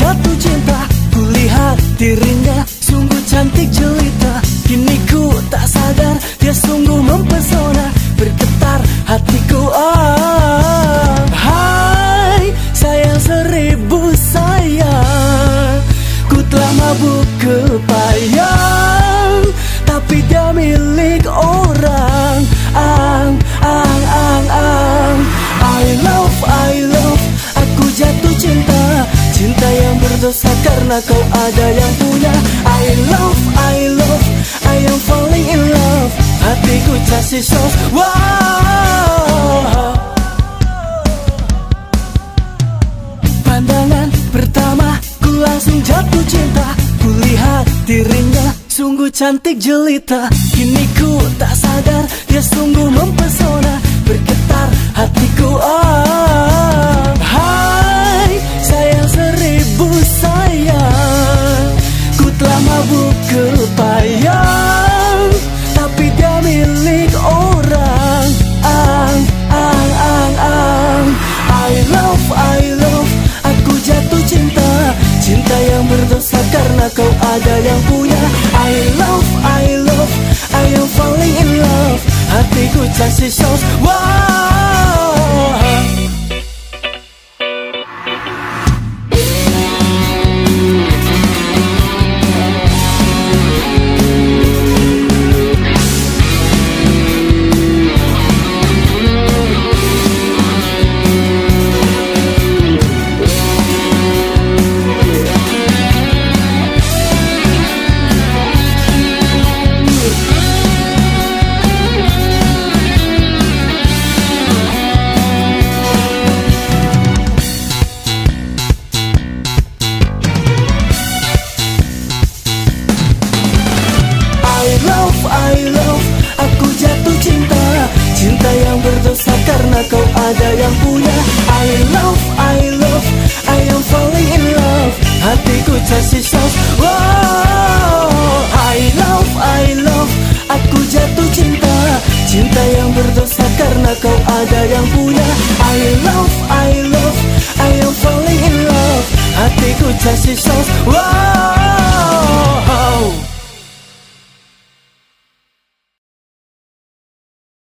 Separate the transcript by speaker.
Speaker 1: जो तुझे karena kau ada yang punya. I love, I love, I am falling in love. Hatiku kasih sos, wow. Pandangan pertama ku langsung jatuh cinta. Kulihat dirinya sungguh cantik jelita. Kini ku tak sadar dia sungguh mempesona. Bergetar hatiku oh telah mabuk kepayang Tapi dia milik orang. Ang, ang, ang, ang. I love, I love Aku jatuh cinta. Cinta yang berdosa karena kau ada yang punya. I love, I love I am falling in love. Hatiku kasih sauce Wow karena kau ada yang punya. I love, I love I am falling in love. Hatiku kasih sauce wow. I love, I love Aku jatuh cinta. Cinta yang berdosa karena kau ada yang punya. I love, I